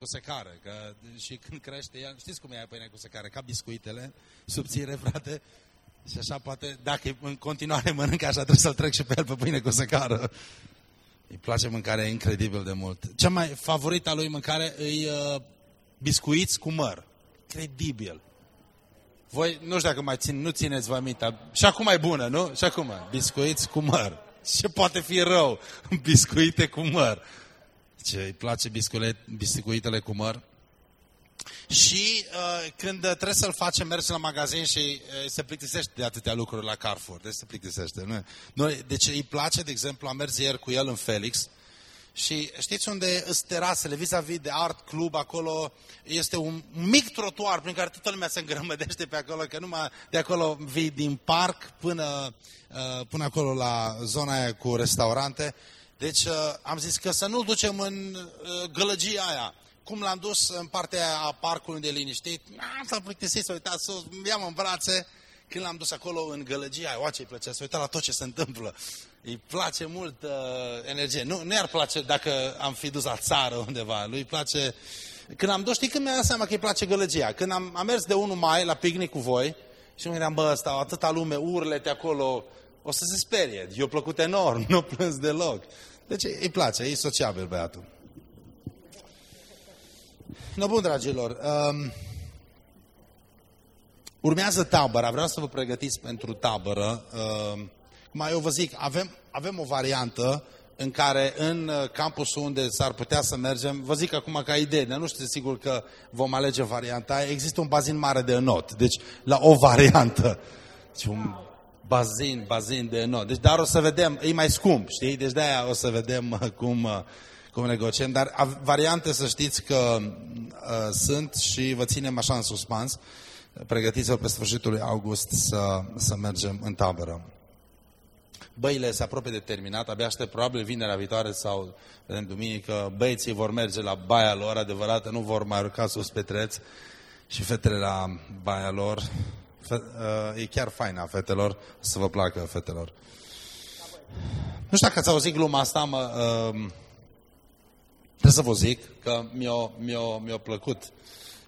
cu secară, că și când crește ea, știți cum e pâinea cu secară, ca biscuitele, subțire, frate, și așa poate, dacă în continuare mănâncă așa, trebuie să-l trec și pe el pe pâine cu secară. Îi place mâncarea incredibil de mult. Cea mai favorită a lui mâncare îi uh, biscuiți cu măr. Credibil. Voi, nu știu dacă mai țin, nu țineți vă aminte, și acum e bună, nu? Și acum, biscuiți cu măr. Ce poate fi rău? Biscuite cu măr. Ce îi place biscuitele cu măr? Și uh, când trebuie să-l face, merge la magazin și uh, se plictisește de atâtea lucruri la Carrefour. Deci se plictisește. Nu? Noi, deci îi place, de exemplu, am mers ieri cu el în Felix și știți unde sunt terasele, vis-a-vis -vis de Art Club, acolo este un mic trotuar prin care toată lumea se îngrămădește pe acolo, că numai de acolo vii din parc până, uh, până acolo la zona aia cu restaurante. Deci uh, am zis că să nu-l ducem în uh, gălăgia aia. Cum l-am dus în partea a parcului de liniștit, s-a plictisit, s-a uitat sus, i-am în brațe. Când l-am dus acolo în gălăgia aia, oa ce-i plăcea, s-a uitat la tot ce se întâmplă. Îi place mult uh, energie. Nu, nu i-ar place dacă am fi dus la țară undeva. Lui place... Când am dus, știi când mi-a dat seama că îi place gălăgia? Când am, am mers de 1 mai la picnic cu voi și mă gândeam, bă, stau atâta lume, urlete acolo, o să se sperie. Eu plăcut enorm, nu plâns deloc. Deci îi place, e sociabil băiatul. No, bun, dragilor, um, urmează tabăra, vreau să vă pregătiți pentru tabără. Um, mai eu vă zic, avem, avem o variantă în care în uh, campusul unde s-ar putea să mergem, vă zic acum ca idee, nu știu sigur că vom alege varianta, există un bazin mare de înot, deci la o variantă. Deci un bazin, bazin de înot. Deci, dar o să vedem, e mai scump, știi? Deci de-aia o să vedem uh, cum, uh, cum negociem. Dar variante să știți că uh, sunt și vă ținem așa în suspans. Pregătiți-vă pe sfârșitul lui august să, să mergem în tabără. Băile se apropie de terminat, abia aștept probabil vinerea viitoare sau în duminică. Băieții vor merge la baia lor adevărată, nu vor mai urca sus pe treț și fetele la baia lor. Fe, uh, e chiar faină a fetelor, să vă placă fetelor. Nu știu dacă ați auzit gluma asta, mă, uh, trebuie să vă zic că mi-a mi mi plăcut.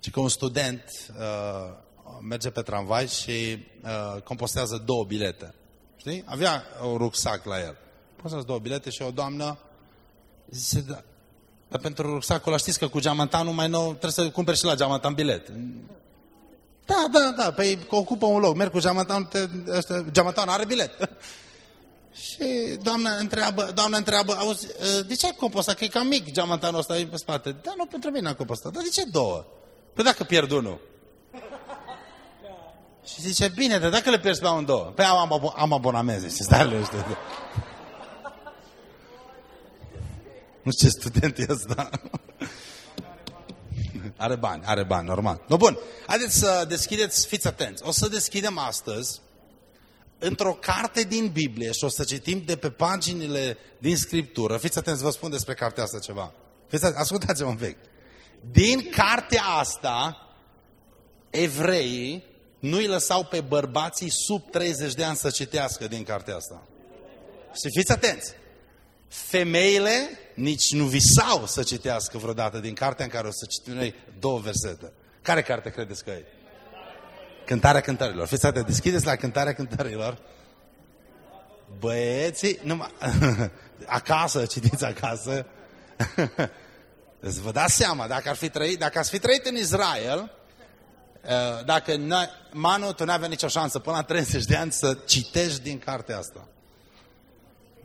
Și că un student uh, merge pe tramvai și uh, compostează două bilete. Știi? Avea un rucsac la el. Poți două bilete și o doamnă zice, da, dar pentru rucsacul ăla știți că cu geamantanul mai nou trebuie să cumperi și la geamantan bilet. Da, da, da, păi ocupă un loc, merg cu geamantanul, geamantanul are bilet. și doamna întreabă, doamna întreabă, auzi, ă, de ce ai compostat? Că e cam mic geamantanul ăsta pe spate. Da, nu, pentru mine am compostat. Dar de ce două? Păi dacă pierd unul. Și zice, bine, dar dacă le pierzi pe amândouă? Păi am, am, am abonament, zice, stai liniște. Nu știu ce student e ăsta. Are bani, are bani, normal. No, bun, haideți să deschideți, fiți atenți. O să deschidem astăzi într-o carte din Biblie și o să citim de pe paginile din Scriptură. Fiți atenți, vă spun despre cartea asta ceva. Fiți atenți, ascultați-mă un pic. Din cartea asta, evreii nu-i lăsau pe bărbații sub 30 de ani să citească din cartea asta. Și fiți atenți! Femeile nici nu visau să citească vreodată din cartea în care o să citim noi două versete. Care carte credeți că e? Cântarea cântărilor. Fiți atenți, deschideți la cântarea cântărilor. Băieții, numai, acasă, citiți acasă. Deci vă dați seama, dacă, ar fi trăit, dacă ați fi trăit în Israel, Eh, dacă Manu, tu n-avea nicio șansă până la 30 de ani să citești din cartea asta.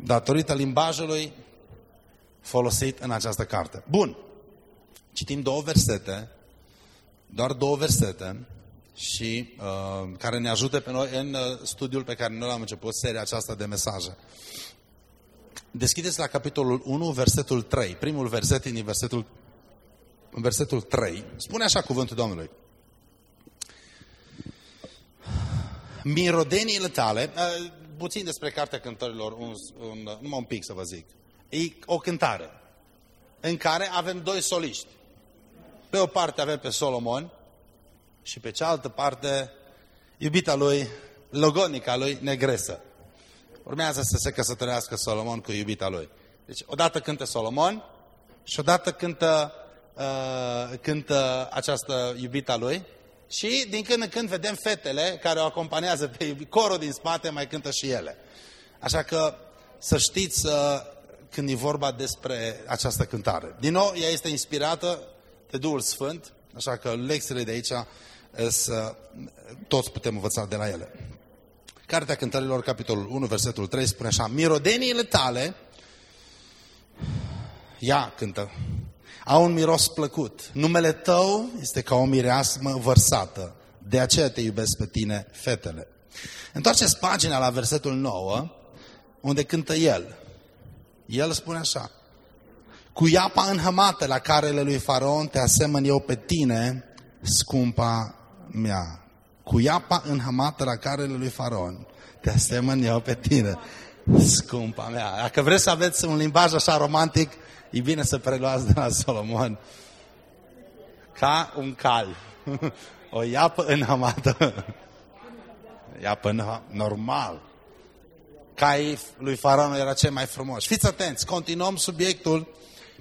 Datorită limbajului folosit în această carte. Bun. Citim două versete, doar două versete, și uh, care ne ajută pe noi în uh, studiul pe care noi l-am început, seria aceasta de mesaje. Deschideți la capitolul 1, versetul 3. Primul verset din versetul, versetul 3. Spune așa cuvântul Domnului. mirodeniile tale, uh, puțin despre Cartea Cântărilor, un, un, numai un pic să vă zic. E o cântare în care avem doi soliști. Pe o parte avem pe Solomon și pe cealaltă parte iubita lui, logonica lui, negresă. Urmează să se căsătorească Solomon cu iubita lui. Deci odată cântă Solomon și odată cântă uh, cântă această iubita lui și din când în când vedem fetele care o acompaniază pe corul din spate, mai cântă și ele. Așa că să știți uh, când e vorba despre această cântare. Din nou, ea este inspirată de Duhul Sfânt, așa că lecțiile de aici să toți putem învăța de la ele. Cartea Cântărilor, capitolul 1, versetul 3, spune așa, Mirodeniile tale, ea cântă, au un miros plăcut. Numele tău este ca o mireasmă vărsată. De aceea te iubesc pe tine, fetele. Întoarceți pagina la versetul 9, unde cântă el. El spune așa, cu iapa înhămată la carele lui Faraon te asemăn eu pe tine, scumpa mea. Cu iapa înhămată la carele lui Faraon te asemăn eu pe tine, scumpa mea. Dacă vreți să aveți un limbaj așa romantic, e bine să preluați de la Solomon. Ca un cal. O iapă înhămată. Iapă înhămată. Normal. Caii lui Faraon era cel mai frumos. Fiți atenți, continuăm subiectul,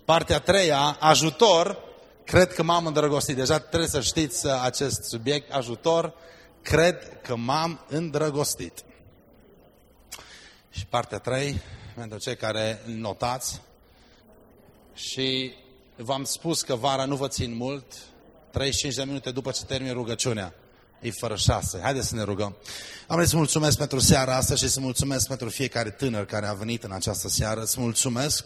partea a treia, ajutor. Cred că m-am îndrăgostit. Deja trebuie să știți acest subiect, ajutor. Cred că m-am îndrăgostit. Și partea 3, pentru cei care notați, și v-am spus că vara nu vă țin mult, 35 de minute după ce termin rugăciunea. E fără șase. Haideți să ne rugăm. Am să mulțumesc pentru seara asta și să mulțumesc pentru fiecare tânăr care a venit în această seară. Să mulțumesc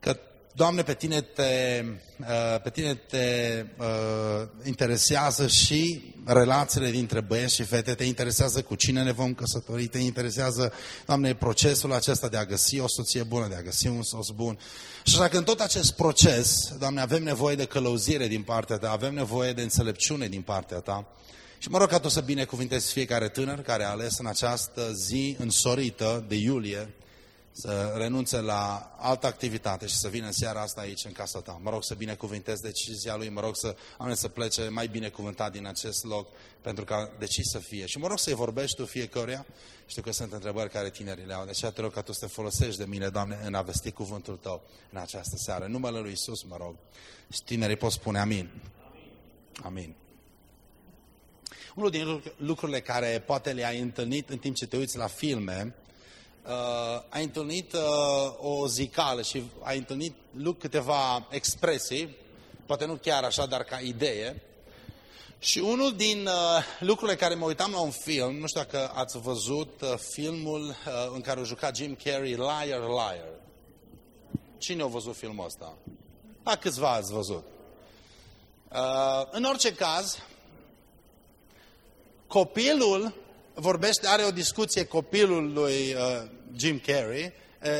că Doamne, pe tine te, uh, pe tine te uh, interesează și relațiile dintre băieți și fete, te interesează cu cine ne vom căsători, te interesează, Doamne, procesul acesta de a găsi o soție bună, de a găsi un soț bun. Și așa că în tot acest proces, Doamne, avem nevoie de călăuzire din partea Ta, avem nevoie de înțelepciune din partea Ta. Și mă rog ca Tu să binecuvintezi fiecare tânăr care a ales în această zi însorită de iulie să renunțe la altă activitate și să vină în seara asta aici, în casa ta. Mă rog să binecuvântez decizia lui, mă rog să, am să plece mai binecuvântat din acest loc, pentru că decis să fie. Și mă rog să-i vorbești tu fiecăruia. Știu că sunt întrebări care tinerii le au, deci te rog ca tu să te folosești de mine, Doamne, în a vesti cuvântul tău în această seară. În numele lui Isus, mă rog. Și tinerii pot spune amin. Amin. Unul din lucrurile care poate le-ai întâlnit în timp ce te uiți la filme, uh, ai întâlnit uh, o zicală și ai întâlnit câteva expresii, poate nu chiar așa, dar ca idee. Și unul din uh, lucrurile care mă uitam la un film, nu știu dacă ați văzut uh, filmul uh, în care a jucat Jim Carrey, Liar, Liar. Cine a văzut filmul ăsta? A, câțiva ați văzut. Uh, în orice caz, copilul vorbește, are o discuție copilul lui uh, Jim Carrey uh,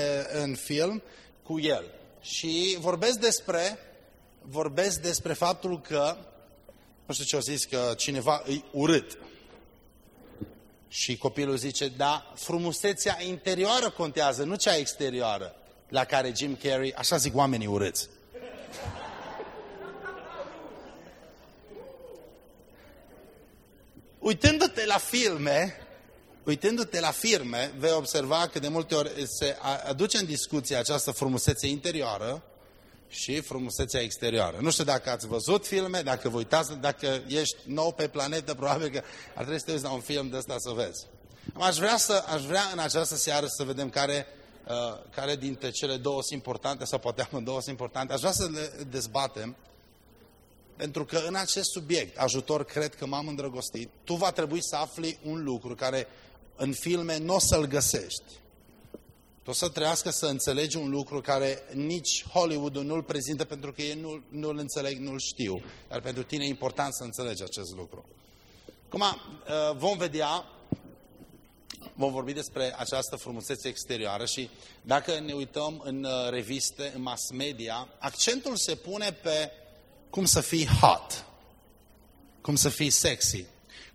în film cu el. Și vorbesc despre, vorbesc despre faptul că, nu știu ce au zis, că cineva îi urât. Și copilul zice, da, frumusețea interioară contează, nu cea exterioară, la care Jim Carrey, așa zic oamenii urâți. Uitându-te la filme, uitându-te la filme, vei observa că de multe ori se aduce în discuție această frumusețe interioară și frumusețea exterioară. Nu știu dacă ați văzut filme, dacă vă uitați, dacă ești nou pe planetă, probabil că ar trebui să te uiți la un film de ăsta să vezi. Aș vrea, să, aș vrea în această seară să vedem care, uh, care dintre cele două sunt importante, sau poate două sunt importante. Aș vrea să le dezbatem pentru că în acest subiect, ajutor, cred că m-am îndrăgostit, tu va trebui să afli un lucru care în filme nu o să-l găsești. Tu o să trească să înțelegi un lucru care nici Hollywood nu-l prezintă pentru că ei nu, nu-l înțeleg, nu-l știu. Dar pentru tine e important să înțelegi acest lucru. Acum, uh, vom vedea, vom vorbi despre această frumusețe exterioară și dacă ne uităm în uh, reviste, în mass media, accentul se pune pe cum să fii hot, cum să fii sexy,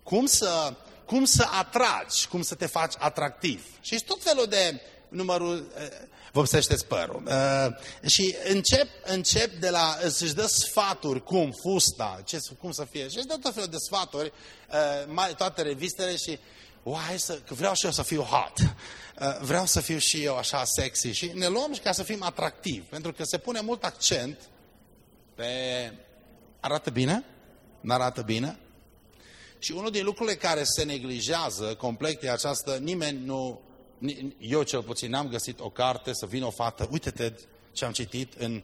cum să, cum să atragi, cum să te faci atractiv. Și tot felul de numărul, uh, vopsește părul. Uh, și încep, încep de la, să-și dă sfaturi, cum, fusta, ce, cum să fie. Și își dă tot felul de sfaturi, uh, mai, toate revistele și, uai, să, că vreau și eu să fiu hot. Uh, vreau să fiu și eu așa sexy. Și ne luăm ca să fim atractivi, pentru că se pune mult accent Pe... Arată bine? Nu arată bine? Și unul din lucrurile care se neglijează complet e această, nimeni nu, eu cel puțin n-am găsit o carte să vină o fată, uite-te ce am citit în,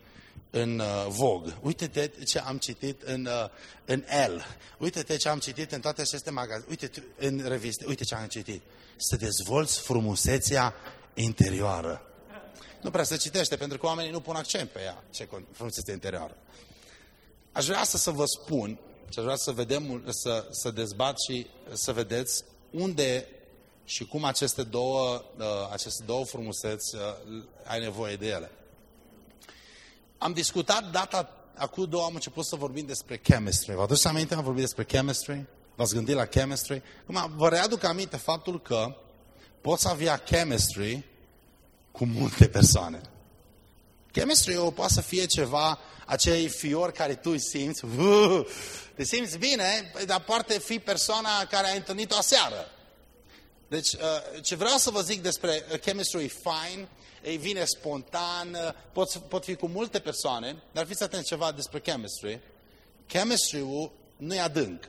în uh, Vogue, uite-te ce am citit în, uh, în Elle, uite-te ce am citit în toate aceste magazine, uite în reviste, uite ce am citit. Să dezvolți frumusețea interioară. Nu prea se citește, pentru că oamenii nu pun accent pe ea, ce frumusețe interioară. Aș vrea să, să vă spun și aș vrea să vedem, să, să dezbat și să vedeți unde și cum aceste două, uh, aceste două frumuseți uh, ai nevoie de ele. Am discutat data, acum două am început să vorbim despre chemistry. Vă aduceți aminte? Am vorbit despre chemistry? V-ați gândit la chemistry? Acum, vă readuc aminte faptul că poți avea chemistry cu multe persoane. Chemistry poate să fie ceva, acei fiori care tu îi simți, uh, te simți bine, dar poate fi persoana care a întâlnit-o aseară. Deci, uh, ce vreau să vă zic despre uh, chemistry fine, ei vine spontan, uh, pot, pot fi cu multe persoane, dar fiți atenți ceva despre chemistry. Chemistry-ul nu e adânc.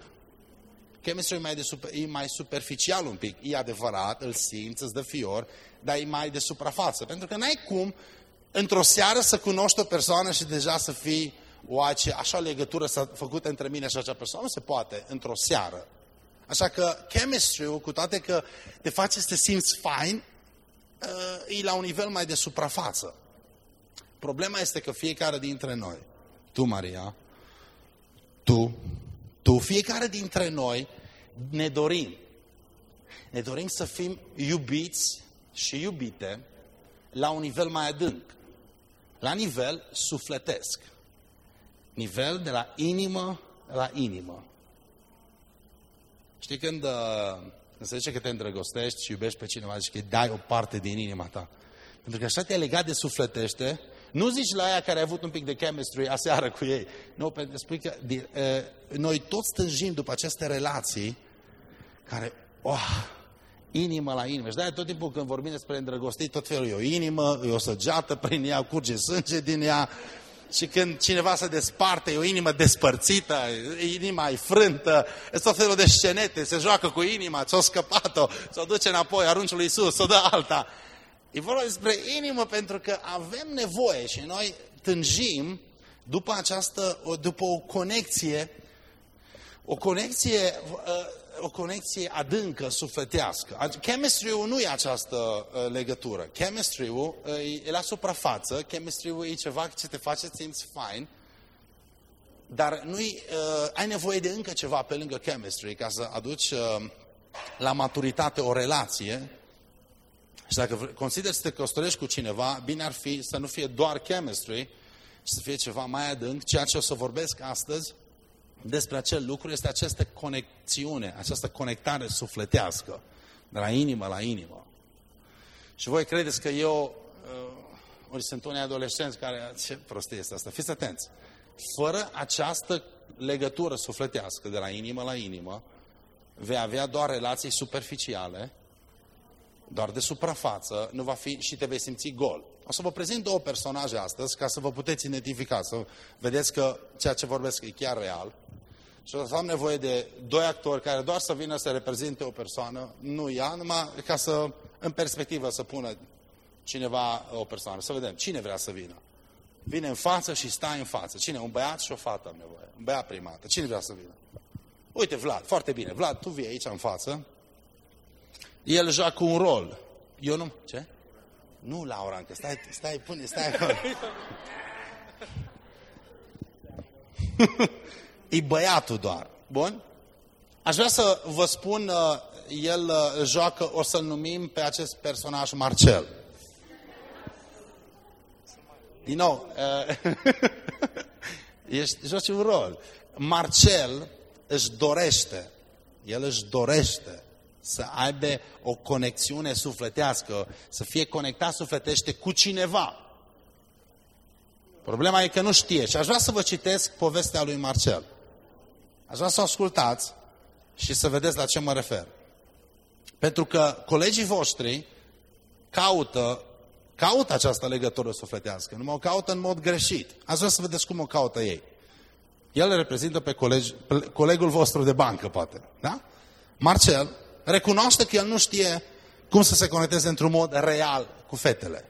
Chemistry e mai, de super, e mai superficial un pic. E adevărat, îl simți, îți dă fior, dar e mai de suprafață. Pentru că n-ai cum într-o seară să cunoști o persoană și deja să fii o așa legătură s-a făcut între mine și acea persoană. Nu se poate într-o seară. Așa că chemistry cu toate că te face să te simți fine, uh, e la un nivel mai de suprafață. Problema este că fiecare dintre noi, tu, Maria, tu, tu, fiecare dintre noi ne dorim. Ne dorim să fim iubiți și iubite la un nivel mai adânc, la nivel sufletesc nivel de la inimă la inimă. Știi când, uh, când se zice că te îndrăgostești și iubești pe cineva, zici că îi dai o parte din inima ta. Pentru că așa te-ai legat de sufletește, nu zici la aia care ai avut un pic de chemistry aseară cu ei. Nu, pentru că spui că de, uh, noi toți stânjim după aceste relații care, oh, inimă la inimă. Și de tot timpul când vorbim despre îndrăgostit, tot felul e o inimă, e o săgeată prin ea, curge sânge din ea, și când cineva se desparte, e o inimă despărțită, inima e frântă, e tot felul de scenete, se joacă cu inima, ți-o scăpat-o, ți-o duce înapoi, arunci lui Isus, o dă alta. E vorba despre inimă pentru că avem nevoie și noi tânjim după această, după o conexie, o conexie uh, o conexie adâncă, sufletească. Chemistry-ul nu e această uh, legătură. Chemistry-ul uh, e la suprafață, chemistry-ul e ceva ce te face să simți fine, dar nu uh, ai nevoie de încă ceva pe lângă chemistry ca să aduci uh, la maturitate o relație. Și dacă consideri să te căsătorești cu cineva, bine ar fi să nu fie doar chemistry, și să fie ceva mai adânc, ceea ce o să vorbesc astăzi, despre acel lucru este această conexiune, această conectare sufletească, de la inimă la inimă. Și voi credeți că eu, uh, ori sunt unii adolescenți care, ce prostie este asta, fiți atenți, fără această legătură sufletească de la inimă la inimă, vei avea doar relații superficiale, doar de suprafață, nu va fi și te vei simți gol. O să vă prezint două personaje astăzi ca să vă puteți identifica, să vedeți că ceea ce vorbesc e chiar real. Și o să am nevoie de doi actori care doar să vină să reprezinte o persoană, nu ea, numai ca să, în perspectivă, să pună cineva o persoană. Să vedem cine vrea să vină. Vine în față și stai în față. Cine? Un băiat și o fată am nevoie. Un băiat primată. Cine vrea să vină? Uite, Vlad, foarte bine. Vlad, tu vii aici în față. El joacă un rol. Eu nu... Ce? Nu, Laura, încă stai, stai, pune, stai acolo. e băiatul doar. Bun? Aș vrea să vă spun, uh, el uh, joacă, o să-l numim pe acest personaj Marcel. Din nou, uh, ești, joci un rol. Marcel își dorește, el își dorește să aibă o conexiune sufletească, să fie conectat sufletește cu cineva. Problema e că nu știe. Și aș vrea să vă citesc povestea lui Marcel. Aș vrea să o ascultați și să vedeți la ce mă refer. Pentru că colegii voștri caută, caută această legătură sufletească, numai o caută în mod greșit. Aș vrea să vedeți cum o caută ei. El reprezintă pe, colegi, pe colegul vostru de bancă, poate. Da? Marcel recunoaște că el nu știe cum să se conecteze într-un mod real cu fetele.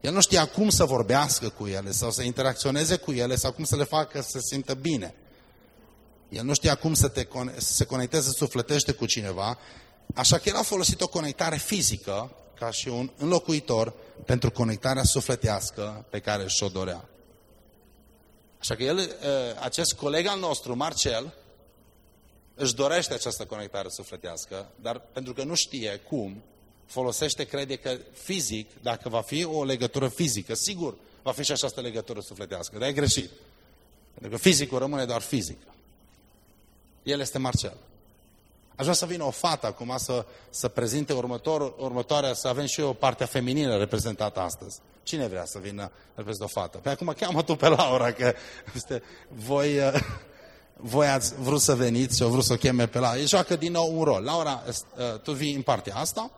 El nu știa cum să vorbească cu ele sau să interacționeze cu ele sau cum să le facă să se simtă bine. El nu știa cum să, te, să se conecteze sufletește cu cineva, așa că el a folosit o conectare fizică ca și un înlocuitor pentru conectarea sufletească pe care și-o dorea. Așa că el, acest coleg al nostru, Marcel, își dorește această conectare sufletească, dar pentru că nu știe cum, folosește, crede că fizic, dacă va fi o legătură fizică, sigur va fi și această legătură sufletească, dar e greșit. Pentru că fizicul rămâne doar fizic. El este Marcel. Aș vrea să vină o fată acum să, să prezinte următor, următoarea, să avem și o partea feminină reprezentată astăzi. Cine vrea să vină reprezintă o fată? Păi acum cheamă tu pe Laura, că este, voi, uh, voi ați vrut să veniți și au vrut să o cheme pe Laura. E joacă din nou un rol. Laura, uh, tu vii în partea asta.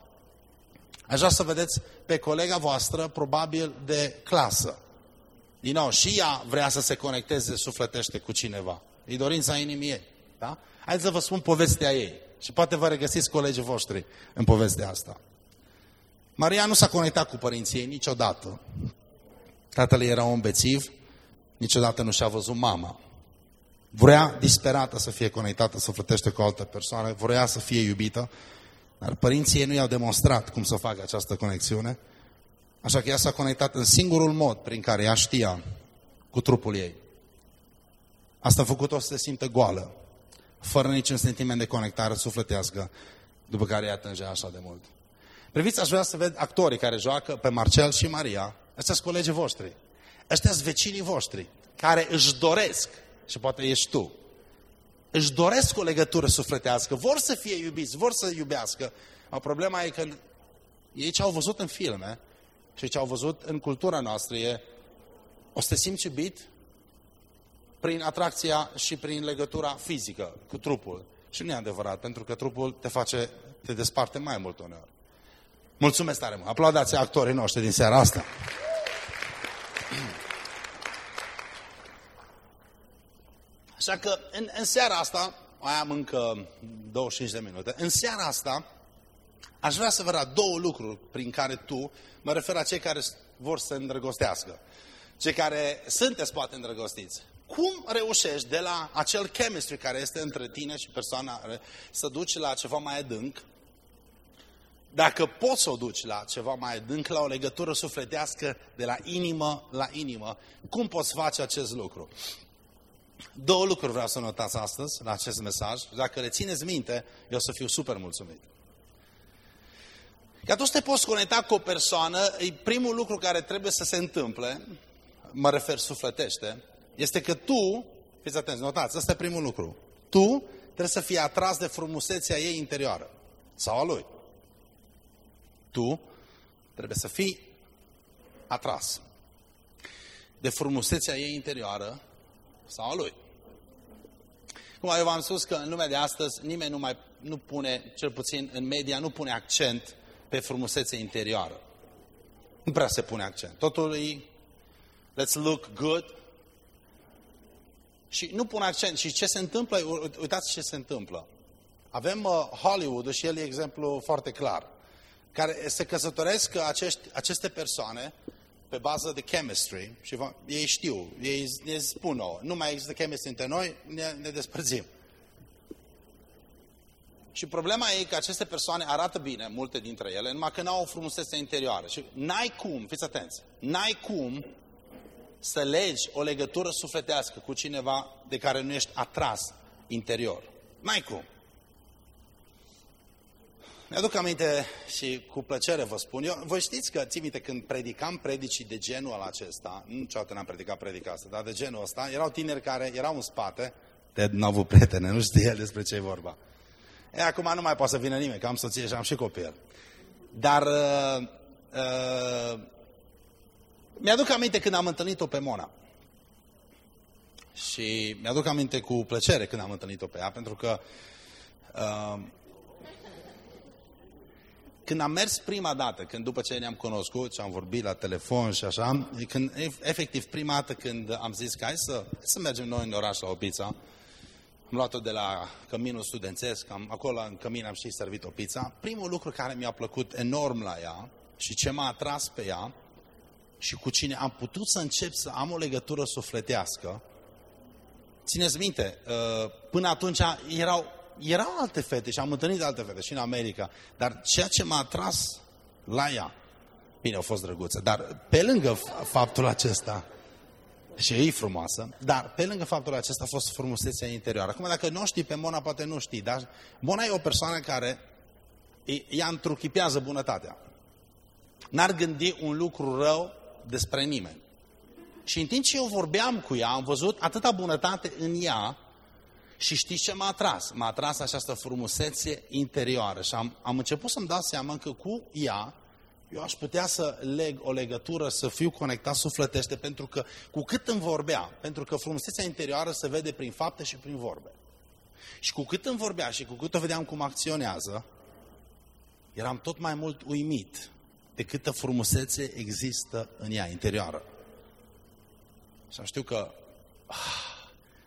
Aș vrea să vedeți pe colega voastră, probabil de clasă. Din nou, și ea vrea să se conecteze sufletește cu cineva. E dorința inimii ei. Da? Haideți să vă spun povestea ei. Și poate vă regăsiți colegii voștri în povestea asta. Maria nu s-a conectat cu părinții ei niciodată. Tatăl era un bețiv, niciodată nu și-a văzut mama. Vrea disperată să fie conectată, să flătește cu o altă persoană, vrea să fie iubită, dar părinții ei nu i-au demonstrat cum să facă această conexiune, așa că ea s-a conectat în singurul mod prin care ea știa cu trupul ei. Asta a făcut-o să se simtă goală, fără niciun sentiment de conectare sufletească, după care ea tângea așa de mult. Priviți, aș vrea să ved actorii care joacă pe Marcel și Maria, ăștia sunt colegii voștri, ăștia sunt vecinii voștri, care își doresc, și poate ești tu, își doresc o legătură sufletească, vor să fie iubiți, vor să iubească. O problema e că ei ce au văzut în filme și ce au văzut în cultura noastră e o să te simți iubit prin atracția și prin legătura fizică cu trupul. Și nu e adevărat, pentru că trupul te face, te desparte mai mult uneori. Mulțumesc tare mult. Aplaudați actorii noștri din seara asta. Așa că în, în seara asta, mai am încă 25 de minute, în seara asta aș vrea să vă arăt două lucruri prin care tu, mă refer la cei care vor să îndrăgostească, cei care sunteți poate îndrăgostiți. Cum reușești de la acel chemistry care este între tine și persoana să duci la ceva mai adânc, dacă poți să o duci la ceva mai adânc, la o legătură sufletească de la inimă la inimă, cum poți face acest lucru? Două lucruri vreau să notați astăzi la acest mesaj. Dacă le țineți minte, eu o să fiu super mulțumit. Ca tu să te poți conecta cu o persoană, e primul lucru care trebuie să se întâmple, mă refer sufletește, este că tu, fiți atenți, notați, ăsta e primul lucru. Tu trebuie să fii atras de frumusețea ei interioară sau a lui. Tu trebuie să fii atras de frumusețea ei interioară sau a lui. Cum eu v-am spus că în lumea de astăzi nimeni nu mai nu pune, cel puțin în media, nu pune accent pe frumusețe interioară. Nu prea se pune accent. Totul e let's look good. Și nu pun accent. Și ce se întâmplă, uitați ce se întâmplă. Avem uh, Hollywood și el e exemplu foarte clar, care se căsătoresc acești, aceste persoane pe bază de chemistry și ei știu, ei ne spun nouă, nu mai există chemistry între noi, ne, ne despărțim. Și problema e că aceste persoane arată bine, multe dintre ele, numai că n-au o frumusețe interioară. Și n-ai cum, fiți atenți, n-ai cum să legi o legătură sufletească cu cineva de care nu ești atras interior. N-ai cum. Mi-aduc aminte și cu plăcere vă spun, eu, voi știți că, ții minte, când predicam predicii de genul acesta, niciodată n-am predicat predica asta, dar de genul ăsta, erau tineri care erau în spate, Ted n-a avut prietene, nu știe despre ce e vorba. E, acum nu mai poate să vină nimeni, că am soție și am și copil. Dar uh, uh, mi-aduc aminte când am întâlnit-o pe Mona. Și mi-aduc aminte cu plăcere când am întâlnit-o pe ea, pentru că uh, când am mers prima dată, când după ce ne-am cunoscut și am vorbit la telefon și așa, când, efectiv prima dată când am zis că hai să, să mergem noi în oraș la o pizza, am luat-o de la căminul studențesc, am, acolo în cămin am și servit o pizza. Primul lucru care mi-a plăcut enorm la ea și ce m-a atras pe ea și cu cine am putut să încep să am o legătură sufletească, țineți minte, uh, până atunci erau erau alte fete și am întâlnit alte fete și în America, dar ceea ce m-a atras la ea, bine, au fost drăguțe, dar pe lângă faptul acesta, și e frumoasă, dar pe lângă faptul acesta a fost frumusețea interioară. Acum, dacă nu știi pe Mona, poate nu știi, dar Mona e o persoană care ea întruchipează bunătatea. N-ar gândi un lucru rău despre nimeni. Și în timp ce eu vorbeam cu ea, am văzut atâta bunătate în ea, și știți ce m-a atras? M-a atras această frumusețe interioară și am, am început să-mi dau seama că cu ea eu aș putea să leg o legătură, să fiu conectat sufletește, pentru că cu cât îmi vorbea, pentru că frumusețea interioară se vede prin fapte și prin vorbe. Și cu cât îmi vorbea și cu cât o vedeam cum acționează, eram tot mai mult uimit de câtă frumusețe există în ea interioară. Și știu că ah,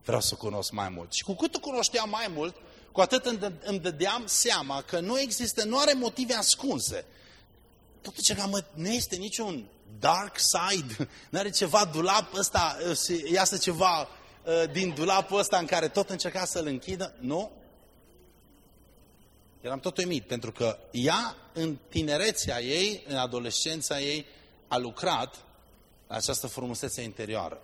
vreau să cunosc mai mult. Și cu cât o cunoșteam mai mult, cu atât îmi dădeam seama că nu există, nu are motive ascunse. Tot ce mă, nu este niciun dark side, nu are ceva dulap ăsta, iasă ceva uh, din dulapul ăsta în care tot încerca să-l închidă. Nu. Eram tot uimit, pentru că ea, în tinerețea ei, în adolescența ei, a lucrat la această frumusețe interioară.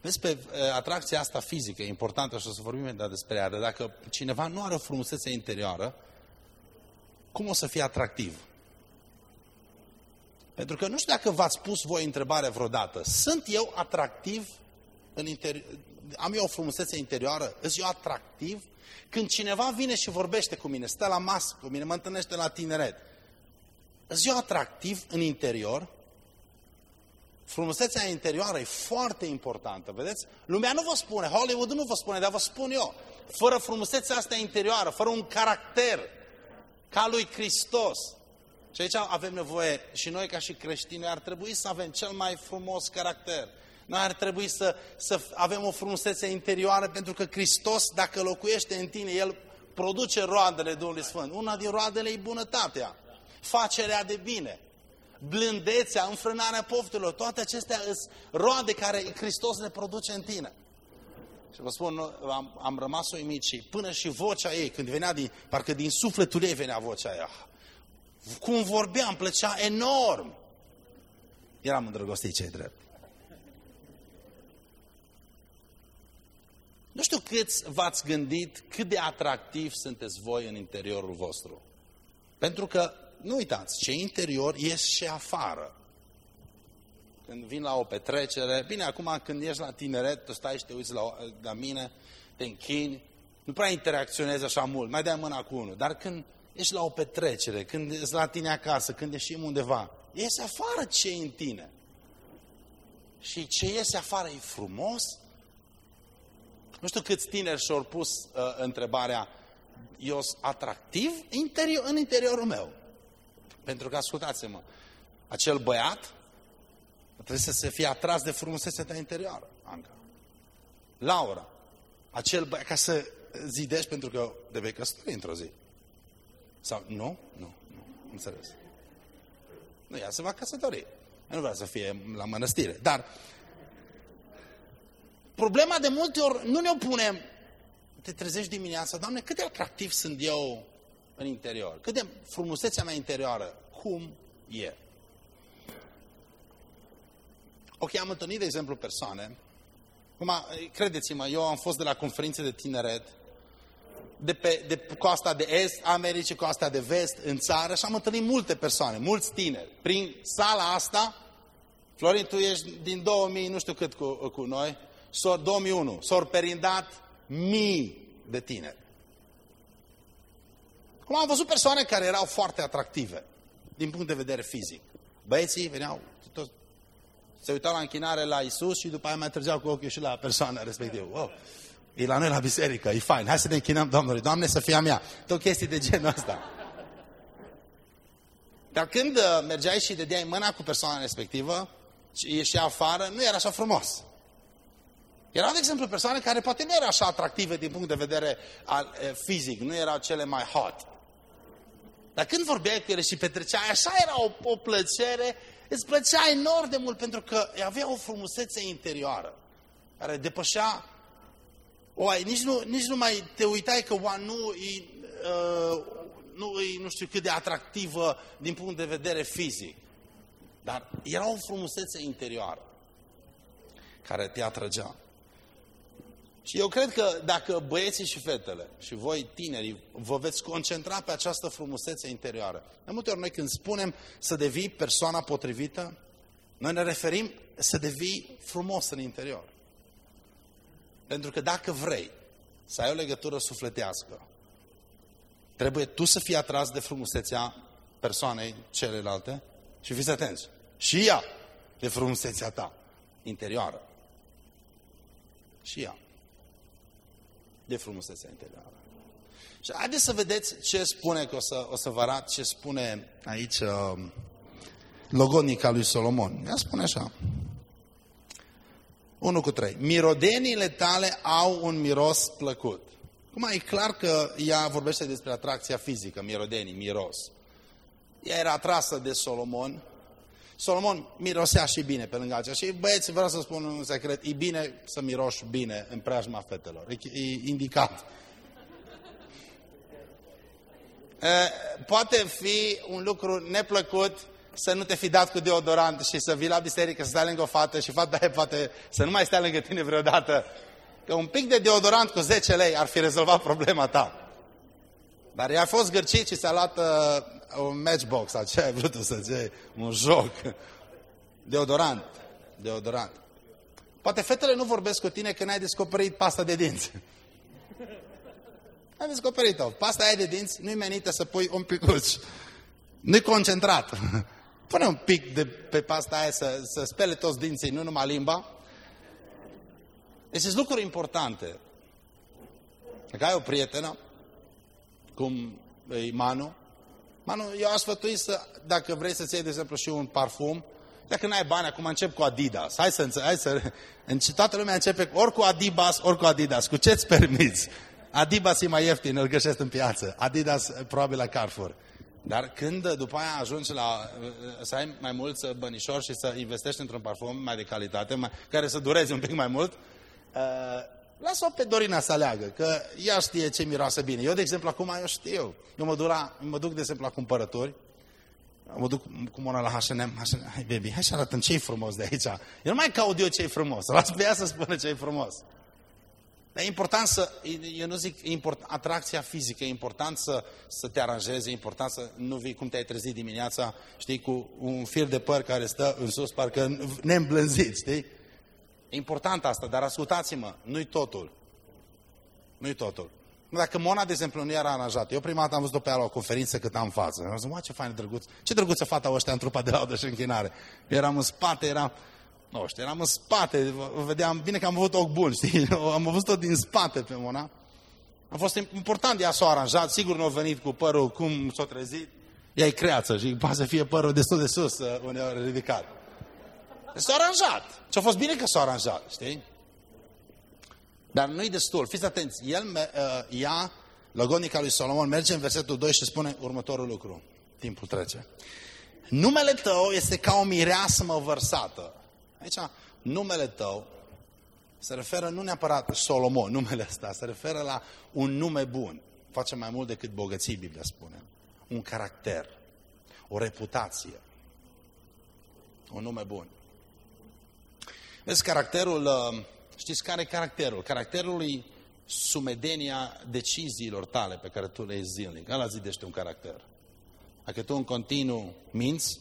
Vezi, pe atracția asta fizică e importantă și o să vorbim imediat despre ea, dar dacă cineva nu are o frumusețe interioară, cum o să fie atractiv? Pentru că nu știu dacă v-ați pus voi întrebarea vreodată. Sunt eu atractiv în interior? Am eu o frumusețe interioară? Îs eu atractiv? Când cineva vine și vorbește cu mine, stă la masă cu mine, mă întâlnește la tineret, îs eu atractiv în interior? Frumusețea interioară e foarte importantă, vedeți? Lumea nu vă spune, Hollywood nu vă spune, dar vă spun eu. Fără frumusețea asta interioară, fără un caracter ca lui Hristos. Și aici avem nevoie, și noi ca și creștini, ar trebui să avem cel mai frumos caracter. Noi ar trebui să, să avem o frumusețe interioară, pentru că Hristos, dacă locuiește în tine, El produce roadele Duhului Sfânt. Una din roadele e bunătatea, facerea de bine blândețea, înfrânarea poftelor, toate acestea sunt roade care Hristos le produce în tine. Și vă spun, am, am rămas uimit și până și vocea ei, când venea din, parcă din sufletul ei venea vocea ea. Cum vorbea, îmi plăcea enorm. Eram îndrăgostit ce drept. Nu știu câți v-ați gândit cât de atractiv sunteți voi în interiorul vostru. Pentru că nu uitați, ce interior ies și afară. Când vin la o petrecere, bine, acum când ești la tineret, tu stai și te uiți la, la mine, te închini, nu prea interacționezi așa mult, mai dai mâna cu unul, dar când ești la o petrecere, când ești la tine acasă, când ieșim undeva, iese afară ce e în tine. Și ce iese afară e frumos. Nu știu câți tineri și-au pus uh, întrebarea, eu sunt atractiv interior, în interiorul meu. Pentru că, ascultați-mă, acel băiat trebuie să se fie atras de frumusețea ta interioară, Anca. Laura, acel băiat, ca să zidești pentru că de vei căsători într-o zi. Sau, nu? Nu, nu, înțeles. Nu, ea se va căsători. Nu vrea să fie la mănăstire. Dar problema de multe ori nu ne-o punem. Te trezești dimineața, Doamne, cât de atractiv sunt eu în interior. Cât de frumusețea mea interioară, cum e. Ok, am întâlnit, de exemplu, persoane. Acum, credeți-mă, eu am fost de la conferințe de tineret, de pe de coasta de est Americii, coasta de vest, în țară și am întâlnit multe persoane, mulți tineri. Prin sala asta, Florin, tu ești din 2000, nu știu cât cu, cu noi, 2001, s-au perindat mii de tineri. Cum am văzut persoane care erau foarte atractive din punct de vedere fizic. Băieții veneau, tot, se uitau la închinare la Isus și după aia mai trăgeau cu ochiul și la persoana respectivă. Wow, e la noi la biserică, e fain, hai să ne închinăm Domnului. Doamne să fie a mea. Tot chestii de genul ăsta. Dar când uh, mergeai și dădeai mâna cu persoana respectivă și ieșea afară, nu era așa frumos. Erau, de exemplu, persoane care poate nu erau așa atractive din punct de vedere al, e, fizic, nu erau cele mai hot. Dar când vorbeai cu ele și petreceai, așa era o, o plăcere, îți plăcea enorm de mult pentru că avea o frumusețe interioară care depășea o, nici, nu, nici nu mai te uitai că oa, nu, e, uh, nu e nu știu cât de atractivă din punct de vedere fizic. Dar era o frumusețe interioară care te atrăgea. Și eu cred că dacă băieții și fetele și voi tinerii vă veți concentra pe această frumusețe interioară. De multe ori noi când spunem să devii persoana potrivită, noi ne referim să devii frumos în interior. Pentru că dacă vrei să ai o legătură sufletească, trebuie tu să fii atras de frumusețea persoanei celelalte și fiți atenți. Și ea de frumusețea ta interioară. Și ea de frumusețea interioară. Și haideți să vedeți ce spune, că o să, o să vă arăt ce spune aici uh, logonica lui Solomon. Ea spune așa. 1 cu 3. Mirodenile tale au un miros plăcut. Cum e clar că ea vorbește despre atracția fizică, mirodenii, miros. Ea era atrasă de Solomon. Solomon mirosea și bine pe lângă aceea. Și băieți, vreau să spun un secret, e bine să miroși bine în preajma fetelor. E, e indicat. Poate fi un lucru neplăcut să nu te fi dat cu deodorant și să vii la biserică, să stai lângă o fată și fata aia poate să nu mai stea lângă tine vreodată. Că un pic de deodorant cu 10 lei ar fi rezolvat problema ta. Dar ea a fost gârcit și s-a luat uh, un matchbox, sau ce ai vrut să zici, un joc. Deodorant. Deodorant. Poate fetele nu vorbesc cu tine că n-ai descoperit pasta de dinți. Ai descoperit-o. Pasta aia de dinți nu-i menită să pui un picuț. Nu-i concentrat. Pune un pic de pe pasta aia să, să spele toți dinții, nu numai limba. Deci sunt lucruri importante. Dacă ai o prietenă, cum e Manu, Manu, eu aș sfătui să, dacă vrei să-ți iei, de exemplu, și un parfum, dacă n-ai bani, acum încep cu Adidas. Hai să, hai să, în toată lumea începe ori cu Adidas, ori cu Adidas. Cu ce-ți permiți? Adidas e mai ieftin, îl găsesc în piață. Adidas probabil la Carrefour. Dar când după aia ajungi la, să ai mai mulți bănișori și să investești într-un parfum mai de calitate, mai, care să dureze un pic mai mult, uh, lasă-o pe Dorina să aleagă, că ea știe ce miroase bine. Eu, de exemplu, acum eu știu. Eu mă duc, la, mă duc de exemplu, la cumpărături, mă duc cu Mona la H&M, hai baby, hai să arătăm ce e frumos de aici. Eu nu mai caut eu ce e frumos, las pe ea să spună ce e frumos. Dar e important să, eu nu zic import, atracția fizică, e important să, să te aranjezi, e important să nu vii cum te-ai trezit dimineața, știi, cu un fir de păr care stă în sus, parcă neîmblânzit, știi? E important asta, dar ascultați-mă, nu-i totul. Nu-i totul. Dacă Mona, de exemplu, nu era aranjată, eu prima dată am văzut-o pe ea la o conferință cât am față. Am zis, ce fain drăguț, ce drăguță fata ăștia în trupa de laudă și închinare. Eu eram în spate, eram, nu știu, eram în spate, vedeam, bine că am avut ochi buni, știi? Am văzut-o din spate pe Mona. A fost important, ea s-a aranjat, sigur nu a venit cu părul cum s-a trezit. Ea e creață și poate să fie părul destul de sus, uh, uneori ridicat. S-a aranjat. Și a fost bine că s-a aranjat, știi? Dar nu-i destul. Fiți atenți, el uh, ia logonica lui Solomon, merge în versetul 2 și spune următorul lucru. Timpul trece. Numele tău este ca o mireasmă vărsată. Aici, numele tău se referă nu neapărat Solomon, numele ăsta, se referă la un nume bun. Face mai mult decât bogății, Biblia spune. Un caracter, o reputație, un nume bun. Vezi, caracterul, uh, știți care e caracterul? Caracterul e sumedenia deciziilor tale pe care tu le iei zilnic. Ăla zidește un caracter. Dacă tu în continuu minți,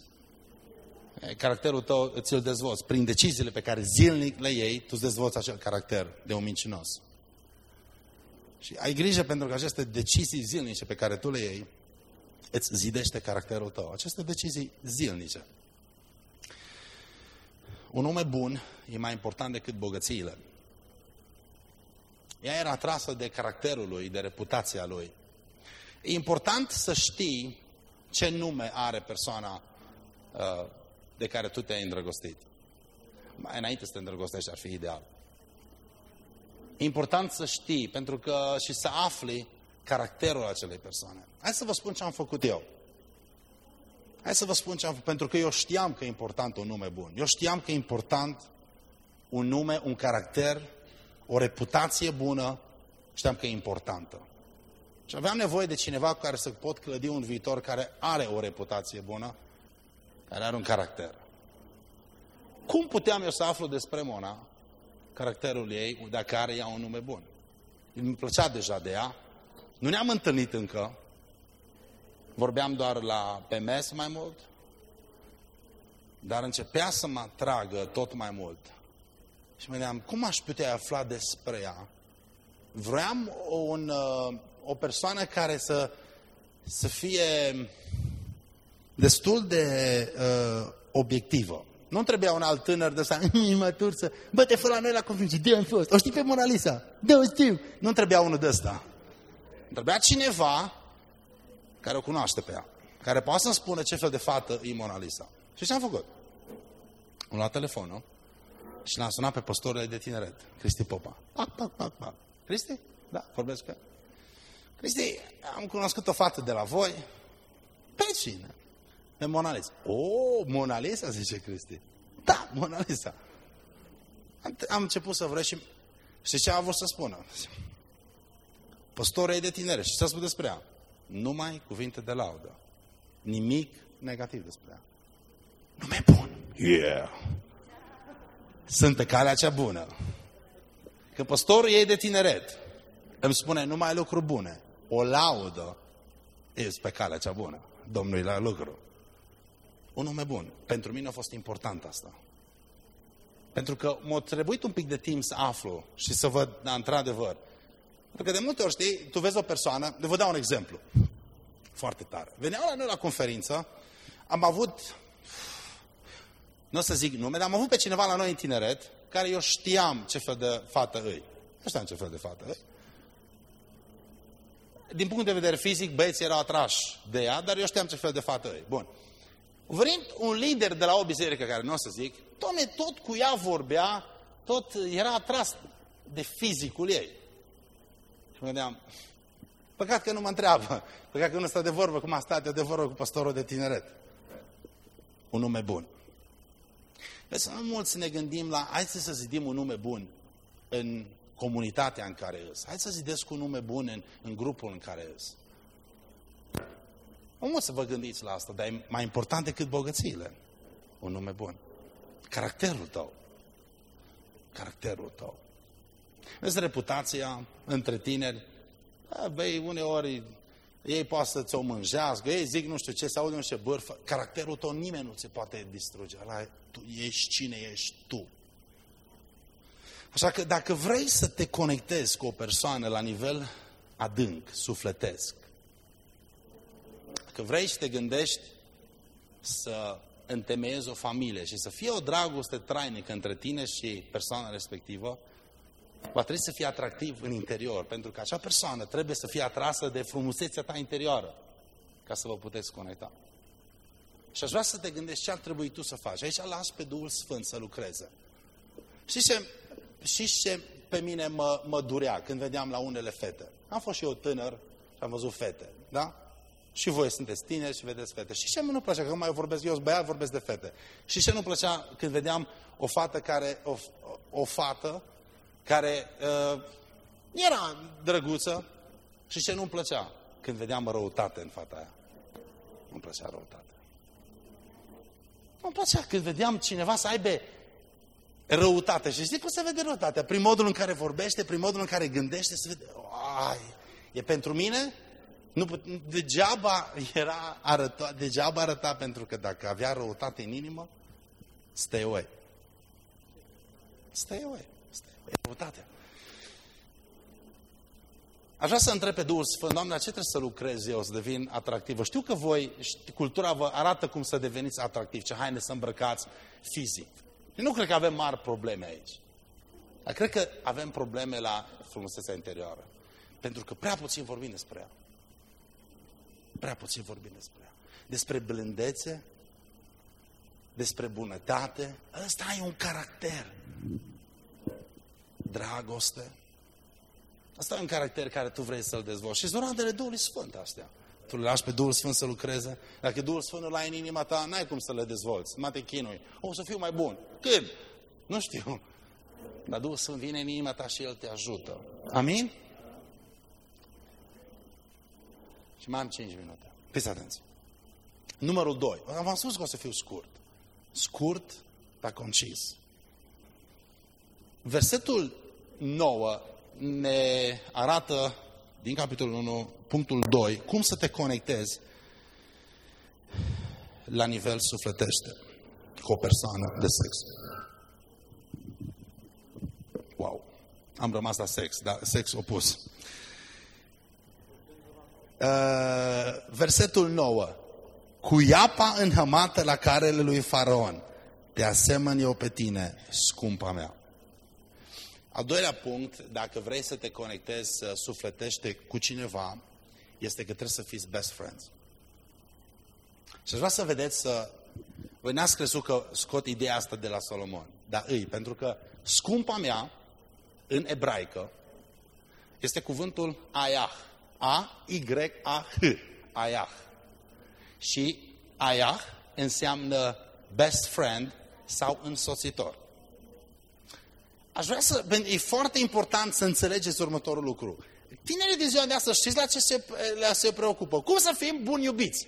caracterul tău ți-l dezvolți. Prin deciziile pe care zilnic le iei, tu îți dezvolți acel caracter de un mincinos. Și ai grijă pentru că aceste decizii zilnice pe care tu le iei, îți zidește caracterul tău. Aceste decizii zilnice. Un nume bun e mai important decât bogățiile. Ea era atrasă de caracterul lui, de reputația lui. E important să știi Ce nume are persoana uh, de care tu te-ai îndrăgostit? Mai înainte să te îndrăgostești ar fi ideal. Important să știi, pentru că și să afli caracterul acelei persoane. Hai să vă spun ce am făcut eu. Hai să vă spun ce am făcut, pentru că eu știam că e important un nume bun. Eu știam că e important un nume, un caracter, o reputație bună, știam că e importantă. Și aveam nevoie de cineva cu care să pot clădi un viitor care are o reputație bună, care are un caracter. Cum puteam eu să aflu despre Mona, caracterul ei, dacă are ea un nume bun? Îmi plăcea deja de ea, nu ne-am întâlnit încă, vorbeam doar la PMS mai mult, dar începea să mă atragă tot mai mult. Și mă gândeam, cum aș putea afla despre ea? Vreau un, uh, o persoană care să, să fie destul de uh, obiectivă. Nu trebuia un alt tânăr de ăsta, imatur, să... Bă, te fă la noi la conferință, de am fost. O știi pe Mona Lisa? Da, o știu. Nu trebuia unul de ăsta. Trebuia cineva care o cunoaște pe ea. Care poate să-mi spună ce fel de fată e Mona Lisa. Și ce am făcut? Am luat telefonul și l-am sunat pe păstorul de tineret, Cristi Popa. Pac, pac, pac, pac. Cristi? Da, vorbesc pe Cristi, am cunoscut o fată de la voi. Pe cine? Pe Mona Lisa. O, Mona Lisa, zice Cristi. Da, Mona Lisa. Am, am început să vrei și... Și ce a vrut să spună? Păstorul de tinere. Și ce a spus despre ea? Numai cuvinte de laudă. Nimic negativ despre ea. Nume bun. Yeah. Sunt pe calea cea bună. Când păstorul ei de tineret îmi spune numai lucruri bune, o laudă, ești pe calea cea bună. Domnului la lucru. Un nume bun. Pentru mine a fost important asta. Pentru că m-a trebuit un pic de timp să aflu și să văd, da, într-adevăr. Pentru că de multe ori, știi, tu vezi o persoană, de vă dau un exemplu. Foarte tare. Veneau la noi la conferință, am avut, nu o să zic nume, dar am avut pe cineva la noi în tineret, care eu știam ce fel de fată îi. Nu știam ce fel de fată îi din punct de vedere fizic, băieții erau atrași de ea, dar eu știam ce fel de fată e. Bun. Venind un lider de la o biserică, care nu o să zic, tome, tot cu ea vorbea, tot era atras de fizicul ei. Și mă gândeam, păcat că nu mă întreabă, păcat că nu stă de vorbă cum a stat eu de vorbă cu pastorul de tineret. Un nume bun. Vezi, nu mulți ne gândim la, hai să zidim un nume bun în comunitatea în care îs. Hai să zidesc un nume bun în, în grupul în care îs. Nu să vă gândiți la asta, dar e mai important decât bogățiile. Un nume bun. Caracterul tău. Caracterul tău. Vezi reputația între tineri? Da, băi, uneori ei poate să ți-o mânjească, ei zic nu știu ce, să aude nu știu ce bârfă. Caracterul tău nimeni nu ți poate distruge. Ala, tu ești cine ești tu. Așa că dacă vrei să te conectezi cu o persoană la nivel adânc, sufletesc, dacă vrei și te gândești să întemeiezi o familie și să fie o dragoste trainică între tine și persoana respectivă, va trebui să fie atractiv în interior, pentru că acea persoană trebuie să fie atrasă de frumusețea ta interioară, ca să vă puteți conecta. Și aș vrea să te gândești ce ar trebui tu să faci. Aici las pe Duhul Sfânt să lucreze. Știți ce? și ce pe mine mă, mă durea când vedeam la unele fete. Am fost și eu tânăr și am văzut fete, da? Și voi sunteți tineri și vedeți fete. Și ce nu plăcea? Că mai vorbesc eu, băiat, vorbesc de fete. Și ce nu plăcea când vedeam o fată care, o, o fată care uh, era drăguță și ce nu-mi plăcea? Când vedeam răutate în fata aia. Nu-mi plăcea răutate. Nu-mi plăcea când vedeam cineva să aibă răutate. Și știi cum se vede răutatea? Prin modul în care vorbește, prin modul în care gândește, se vede, ai, e pentru mine? Nu, degeaba era arăta, degeaba arăta pentru că dacă avea răutate în inimă, stay away. Stay away. Stay away. Răutatea. Aș vrea să întreb pe Duhul Sfânt, Doamne, ce trebuie să lucrez eu să devin atractivă? Știu că voi, cultura vă arată cum să deveniți atractiv, ce haine să îmbrăcați fizic. Eu nu cred că avem mari probleme aici. Dar cred că avem probleme la frumusețea interioară. Pentru că prea puțin vorbim despre ea. Prea puțin vorbim despre ea. despre blândețe, despre bunătate. Ăsta e un caracter. Dragoste. Asta e un caracter care tu vrei să-l dezvolți. Și sunt roadele Duhului Sfânt astea. Tu le lași pe Duhul Sfânt să lucreze. Dacă Duhul Sfânt nu ai în inima ta, n-ai cum să le dezvolți. Mă te chinui. O să fiu mai bun. Când? Nu știu. Dar Duhul Sfânt vine în inima ta și El te ajută. Amin? Și mai am 5 minute. Fiți atenți. Numărul 2. Am spus că o să fiu scurt. Scurt, dar concis. Versetul 9 ne arată din capitolul 1, punctul 2, cum să te conectezi la nivel sufletește cu o persoană de sex. Wow! Am rămas la sex, dar sex opus. Uh, versetul 9. Cu iapa înhămată la carele lui Faraon, te asemăn eu pe tine, scumpa mea. Al doilea punct, dacă vrei să te conectezi, să sufletește cu cineva, este că trebuie să fiți best friends. Și aș vrea să vedeți să... Voi n-ați crezut că scot ideea asta de la Solomon, dar îi, pentru că scumpa mea, în ebraică, este cuvântul ayah. A-Y-A-H. Ayah. Și ayah înseamnă best friend sau însoțitor. Aș vrea să... E foarte important să înțelegeți următorul lucru. Tinerii de ziua de astăzi, știți la ce se, la se preocupă? Cum să fim buni iubiți?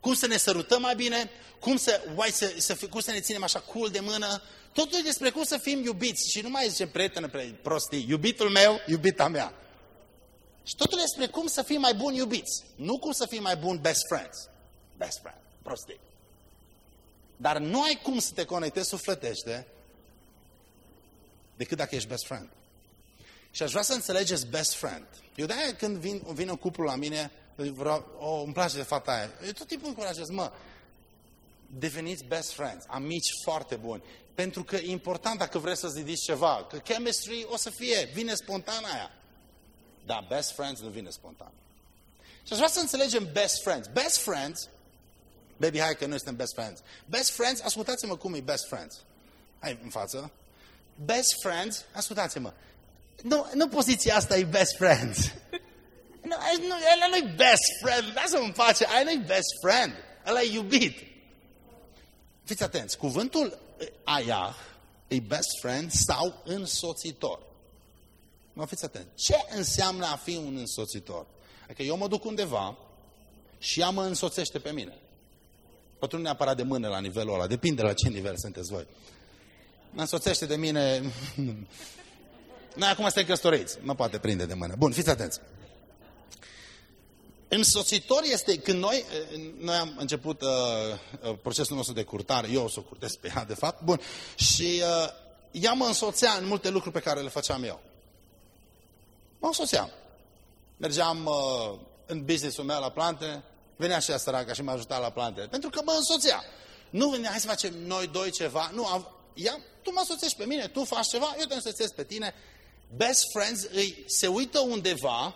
Cum să ne sărutăm mai bine? Cum să, uai, să, să, cum să ne ținem așa cool de mână? Totul despre cum să fim iubiți. Și nu mai zice prietenă prostii. Iubitul meu, iubita mea. Și totul despre cum să fim mai buni iubiți. Nu cum să fim mai buni best friends. Best friend. Prostii. Dar nu ai cum să te conectezi sufletește decât dacă ești best friend. Și aș vrea să înțelegeți best friend. Eu de-aia când vin, vin un cuplu la mine, vreau, oh, îmi place de fata aia. Eu tot timpul încurajez, mă, deveniți best friends, amici foarte buni. Pentru că e important dacă vreți să zidiți ceva, că chemistry o să fie, vine spontan aia. Dar best friends nu vine spontan. Și aș vrea să înțelegem best friends. Best friends, baby, hai că noi suntem best friends. Best friends, ascultați-mă cum e best friends. Hai în față. Best friends, ascultați-mă, nu, nu poziția asta e best friends. Nu, nu, ăla nu-i best friend, lasă-mă face, aia nu-i best friend, ăla e iubit. Fiți atenți, cuvântul aia e best friend sau însoțitor. Mă fiți atenți. Ce înseamnă a fi un însoțitor? Adică eu mă duc undeva și ea mă însoțește pe mine. Poate nu neapărat de mână la nivelul ăla, depinde la ce nivel sunteți voi. Mă însoțește de mine... Noi acum suntem căsătoriți, mă poate prinde de mână. Bun, fiți atenți. Însoțitor este când noi, noi am început uh, uh procesul nostru de curtare, eu o să o curtez pe ea, de fapt, bun, și uh, ea mă însoțea în multe lucruri pe care le făceam eu. Mă însoțeam. Mergeam uh, în business-ul meu la plante, venea și ea săraca și mă ajuta la plante, pentru că mă însoțea. Nu venea, hai să facem noi doi ceva, nu, am, ea, tu mă însoțești pe mine, tu faci ceva, eu te însoțesc pe tine. Best friends îi, se uită undeva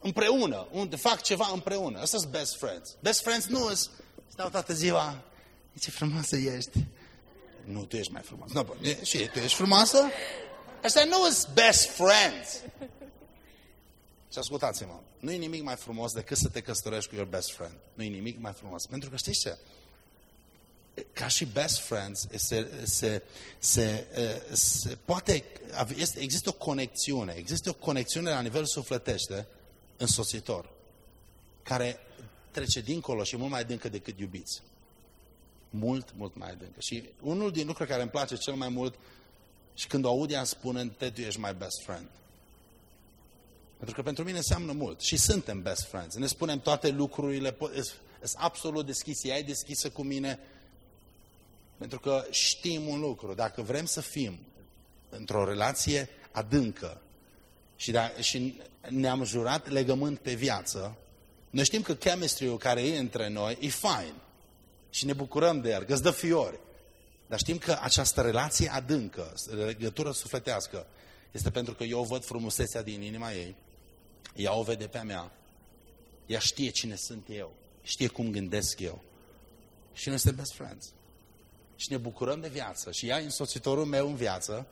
împreună, unde fac ceva împreună. Asta sunt best friends. Best friends nu sunt, stau toată ziua, ce frumoasă ești. Nu, tu ești mai frumoasă. Nu, bă, și tu ești frumoasă? Asta nu sunt best friends. Și ascultați-mă, nu e nimic mai frumos decât să te căsătorești cu your best friend. Nu e nimic mai frumos. Pentru că știți ce? Ca și best friends, se, se, se, se poate, este, există o conexiune, există o conexiune la nivel sufletește, însoțitor, care trece dincolo și mult mai adâncă decât iubiți. Mult, mult mai adâncă. Și unul din lucruri care îmi place cel mai mult și când o aud ea spune, te tu ești my best friend. Pentru că pentru mine înseamnă mult. Și suntem best friends. Ne spunem toate lucrurile, sunt absolut deschis. Ea e deschisă cu mine, pentru că știm un lucru, dacă vrem să fim într-o relație adâncă și, da, și ne-am jurat legământ pe viață, noi știm că chemistry care e între noi e fine și ne bucurăm de el, că îți dă fiori. Dar știm că această relație adâncă, legătură sufletească, este pentru că eu văd frumusețea din inima ei, ea o vede pe a mea, ea știe cine sunt eu, știe cum gândesc eu. Și noi suntem best friends. Și ne bucurăm de viață. Și ea e însoțitorul meu în viață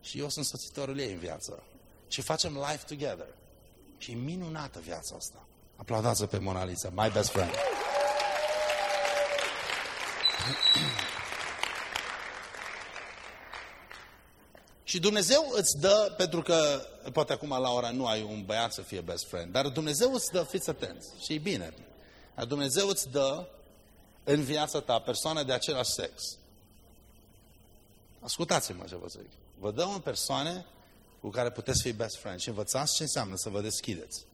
și eu sunt însoțitorul ei în viață. Și facem life together. Și e minunată viața asta. Aplaudați pe Mona Lisa, my best friend. Și Dumnezeu îți dă, pentru că poate acum la ora nu ai un băiat să fie best friend, dar Dumnezeu îți dă, fiți atenți, și e bine, dar Dumnezeu îți dă în viața ta persoane de același sex. Ascultați-mă ce vă zic. Vă dăm persoane cu care puteți fi best friend și învățați ce înseamnă să vă deschideți.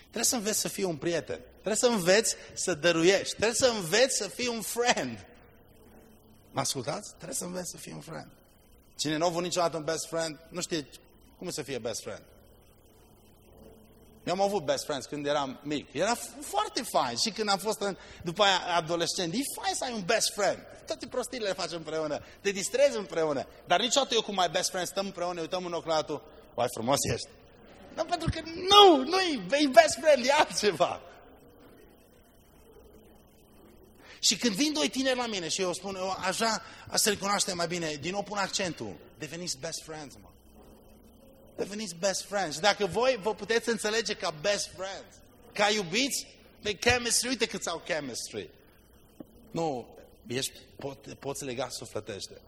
Trebuie să înveți să fii un prieten. Trebuie să înveți să dăruiești. Trebuie să înveți să fii un friend. Mă ascultați? Trebuie să înveți să fii un friend. Cine nu a avut niciodată un best friend, nu știe cum să fie best friend. Eu am avut best friends când eram mic. Era foarte fain. Și când am fost în, după aia adolescent, e fain să ai un best friend. Toate prostiile le facem împreună. Te distrezi împreună. Dar niciodată eu cu my best friend stăm împreună, uităm în ochi la altul. Vai, frumos ești. Nu, pentru că nu, nu e best friend, e altceva. Și când vin doi tineri la mine și eu spun, eu așa, să le cunoaște mai bine, din nou pun accentul, deveniți best friends, mă. Deveniți best friends. Și dacă voi vă puteți înțelege ca best friends, ca iubiți, pe chemistry, uite cât au chemistry. Nu, ești, pot, poți lega sufletește.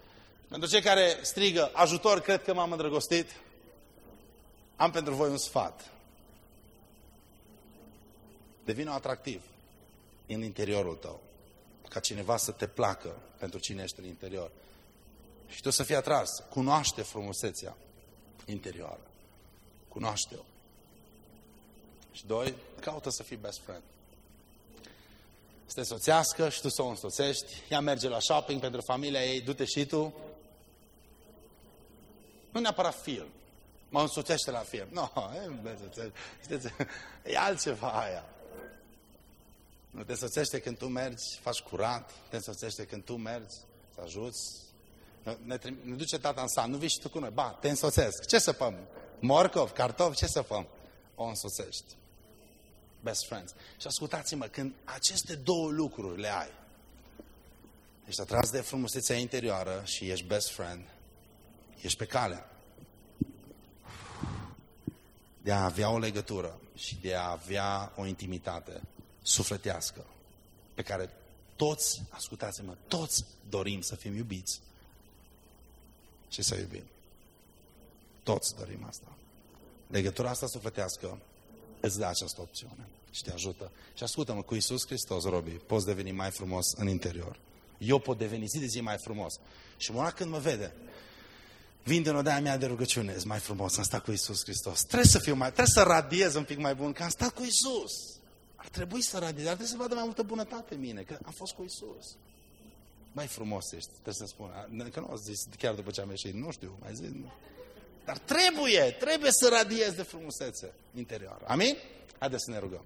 Pentru cei care strigă, ajutor, cred că m-am îndrăgostit, am pentru voi un sfat. Devină atractiv în interiorul tău. Ca cineva să te placă pentru cine ești în interior. Și tu să fii atras. Cunoaște frumusețea interioară. Cunoaște-o. Și doi, caută să fii best friend. Să te soțească și tu să o însoțești. Ea merge la shopping pentru familia ei, du-te și tu. Nu neapărat film. Mă însoțește la film. Nu, no, e, e altceva aia. Nu te însoțește când tu mergi, faci curat, te însoțește când tu mergi, să ajuți. Ne, ne duce tata în sat, nu vii și tu cu noi. Ba, te însoțesc. Ce să făm? Morcov, cartofi, ce să făm? O însoțești. Best friends. Și ascultați-mă, când aceste două lucruri le ai, ești atras de frumusețea interioară și ești best friend, ești pe cale de a avea o legătură și de a avea o intimitate sufletească pe care toți, ascultați-mă, toți dorim să fim iubiți și să iubim. Toți dorim asta. Legătura asta sufletească îți dă această opțiune și te ajută. Și ascultă-mă, cu Iisus Hristos, Robi, poți deveni mai frumos în interior. Eu pot deveni zi de zi mai frumos. Și mă când mă vede, vin din odaia mea de rugăciune, e mai frumos, am stat cu Iisus Hristos. Trebuie să fiu mai, trebuie să radiez un pic mai bun, că am stat cu Iisus. Ar trebui să radiez, ar trebui să vadă mai multă bunătate în mine, că am fost cu Iisus. Mai frumos ești, trebuie să spun. Că nu au zis chiar după ce am ieșit, nu știu, mai zis. Nu. Dar trebuie, trebuie să radiez de frumusețe interioară. Amin? Haideți să ne rugăm.